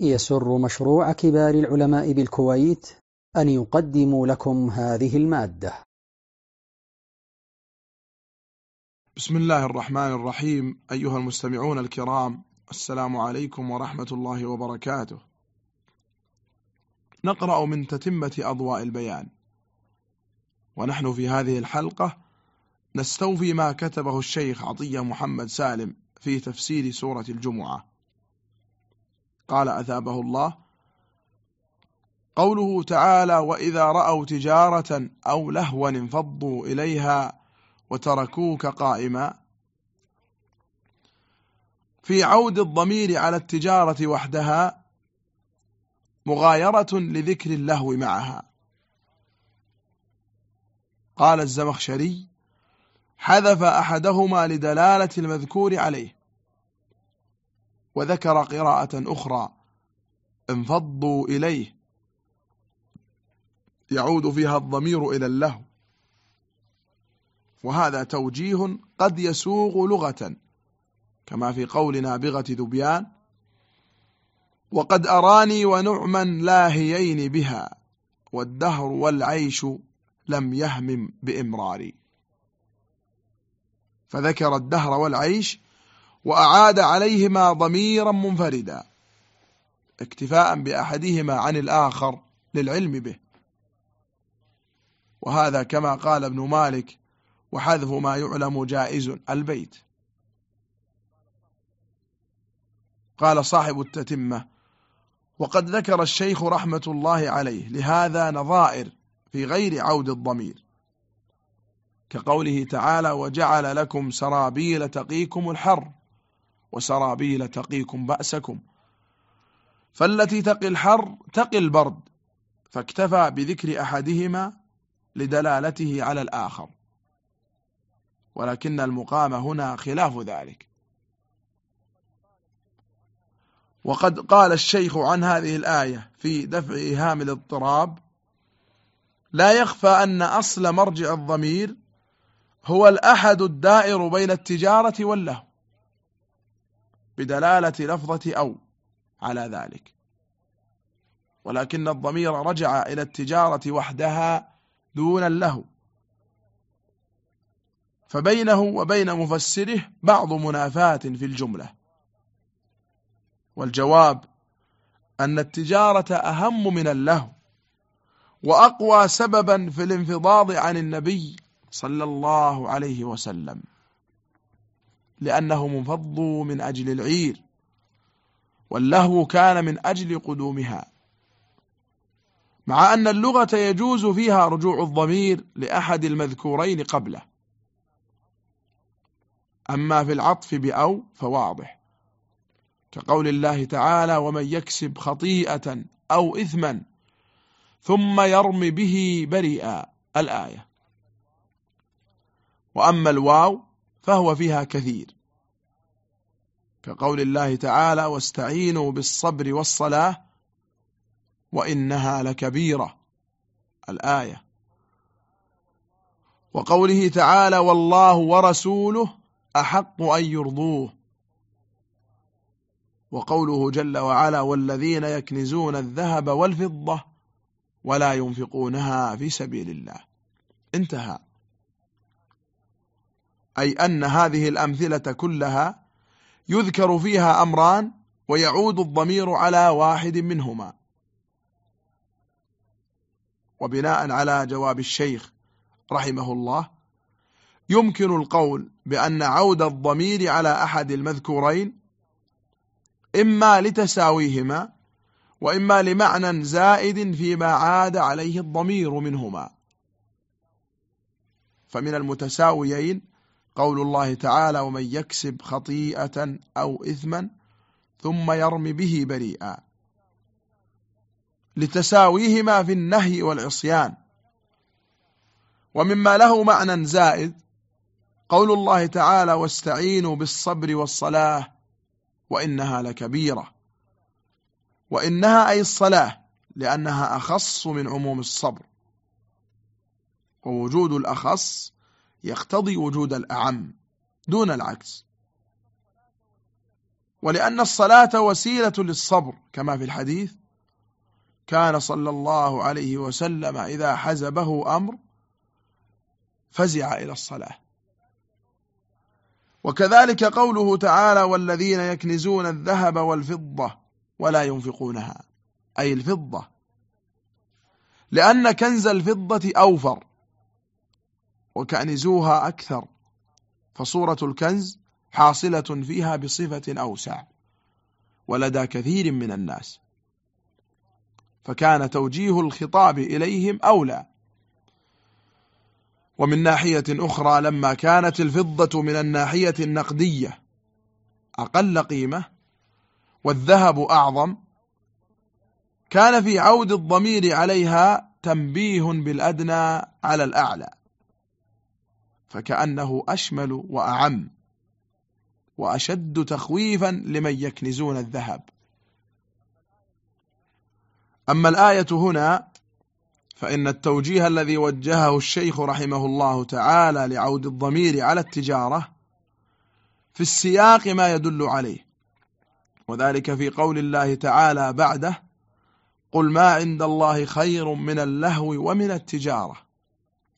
يسر مشروع كبار العلماء بالكويت أن يقدم لكم هذه المادة. بسم الله الرحمن الرحيم. أيها المستمعون الكرام السلام عليكم ورحمة الله وبركاته. نقرأ من تتمة أضواء البيان. ونحن في هذه الحلقة نستوفي ما كتبه الشيخ عطية محمد سالم في تفسير سورة الجمعة. قال أثابه الله. قوله تعالى وإذا رأوا تجارة أو لهوا انفضوا إليها وتركوك قائما. في عود الضمير على التجارة وحدها مغايرة لذكر اللهو معها. قال الزمخشري حذف أحدهما لدلالة المذكور عليه. وذكر قراءة أخرى. انفضوا إليه. يعود فيها الضمير إلى اللهو. وهذا توجيه قد يسوغ لغة كما في قول نابغة ذبيان وقد أراني ونعما لاهيين بها والدهر والعيش لم يهمم بإمراري. فذكر الدهر والعيش وأعاد عليهما ضميرا منفردا اكتفاء بأحدهما عن الآخر للعلم به. وهذا كما قال ابن مالك وحذف ما يعلم جائز البيت قال صاحب التتمة وقد ذكر الشيخ رحمة الله عليه لهذا نظائر في غير عود الضمير كقوله تعالى وجعل لكم سرابيل تقيكم الحر وسرابيل تقيكم بأسكم. فالتي تقي الحر تقي البرد فاكتفى بذكر أحدهما لدلالته على الآخر. ولكن المقام هنا خلاف ذلك. وقد قال الشيخ عن هذه الآية في دفع إيهام الاضطراب لا يخفى أن أصل مرجع الضمير هو الأحد الدائر بين التجارة واللهو. بدلالة لفظة أو على ذلك. ولكن الضمير رجع إلى التجارة وحدها دون اللهو فبينه وبين مفسره بعض منافاة في الجملة. والجواب أن التجارة أهم من اللهو وأقوى سببا في الانفضاض عن النبي صلى الله عليه وسلم. لأنه منفض من أجل العير واللهو كان من أجل قدومها. مع أن اللغة يجوز فيها رجوع الضمير لأحد المذكورين قبله. أما في العطف بأو فواضح. كقول الله تعالى ومن يكسب خطيئة أو إثما ثم يرم به بريئا الآية. وأما الواو فهو فيها كثير. كقول الله تعالى واستعينوا بالصبر والصلاة وإنها لكبيرة الآية. وقوله تعالى والله ورسوله أحق أن يرضوه وقوله جل وعلا والذين يكنزون الذهب والفضة ولا ينفقونها في سبيل الله انتهى. أي أن هذه الأمثلة كلها يذكر فيها أمران ويعود الضمير على واحد منهما. وبناء على جواب الشيخ رحمه الله يمكن القول بأن عود الضمير على أحد المذكورين إما لتساويهما وإما لمعنى زائد فيما عاد عليه الضمير منهما. فمن المتساويين قول الله تعالى ومن يكسب خطيئة أو إثما ثم يرم به بريئا. لتساويهما في النهي والعصيان. ومما له معنى زائد قول الله تعالى واستعينوا بالصبر والصلاة وإنها لكبيرة. وإنها أي الصلاة لأنها أخص من عموم الصبر. ووجود الأخص يقتضي وجود الأعم دون العكس. ولأن الصلاة وسيلة للصبر كما في الحديث كان صلى الله عليه وسلم إذا حزبه أمر فزع إلى الصلاة. وكذلك قوله تعالى والذين يكنزون الذهب والفضة ولا ينفقونها. أي الفضة. لأن كنز الفضة أوفر. وكنزوها أكثر فصورة الكنز حاصلة فيها بصفة أوسع ولدى كثير من الناس. فكان توجيه الخطاب إليهم أولى. ومن ناحية أخرى لما كانت الفضة من الناحية النقدية أقل قيمة والذهب أعظم كان في عود الضمير عليها تنبيه بالأدنى على الأعلى. فكأنه أشمل وأعم وأشد تخويفا لمن يكنزون الذهب. أما الآية هنا فإن التوجيه الذي وجهه الشيخ رحمه الله تعالى لعود الضمير على التجارة في السياق ما يدل عليه وذلك في قول الله تعالى بعده قل ما عند الله خير من اللهو ومن التجارة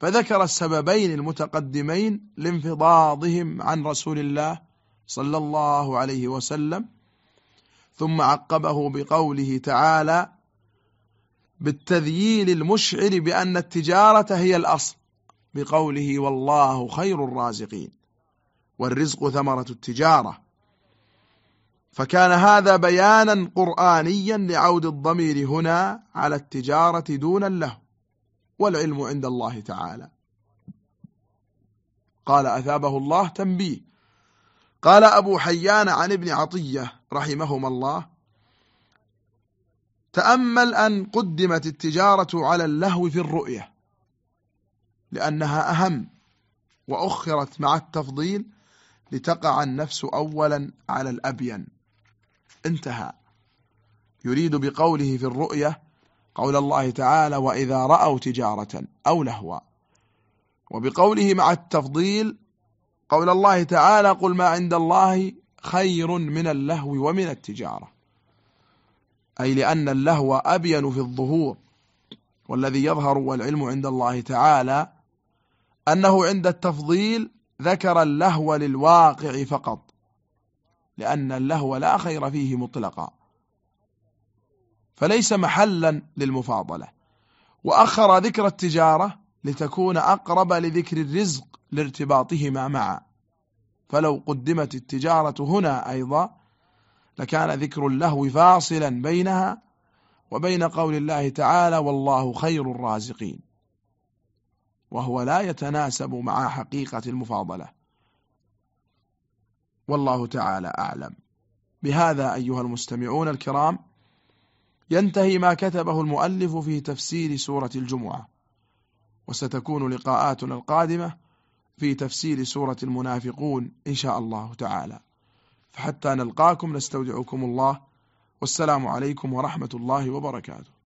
فذكر السببين المتقدمين لانفضاضهم عن رسول الله صلى الله عليه وسلم ثم عقبه بقوله تعالى بالتذييل المشعر بأن التجارة هي الأصل بقوله والله خير الرازقين والرزق ثمرة التجارة. فكان هذا بيانا قرآنيا لعود الضمير هنا على التجارة دون اللهو. والعلم عند الله تعالى. قال أثابه الله تنبيه. قال أبو حيان عن ابن عطية رحمهما الله تأمل أن قدمت التجارة على اللهو في الرؤية لأنها أهم وأخرت مع التفضيل لتقع النفس أولا على الأبين. انتهى. يريد بقوله في الرؤية قول الله تعالى وإذا رأوا تجارة أو لهوا. وبقوله مع التفضيل قول الله تعالى قل ما عند الله خير من اللهو ومن التجارة. أي لأن اللهو أبين في الظهور والذي يظهر والعلم عند الله تعالى أنه عند التفضيل ذكر اللهو للواقع فقط لأن اللهو لا خير فيه مطلقا. فليس محلا للمفاضلة. وأخر ذكر التجارة لتكون أقرب لذكر الرزق لارتباطهما معا. فلو قدمت التجارة هنا أيضا لكان ذكر اللهو فاصلا بينها وبين قول الله تعالى والله خير الرازقين وهو لا يتناسب مع حقيقة المفاضلة. والله تعالى أعلم. بهذا أيها المستمعون الكرام ينتهي ما كتبه المؤلف في تفسير سورة الجمعة. وستكون لقاءاتنا القادمة في تفسير سورة المنافقون إن شاء الله تعالى. فحتى نلقاكم نستودعكم الله. والسلام عليكم ورحمة الله وبركاته.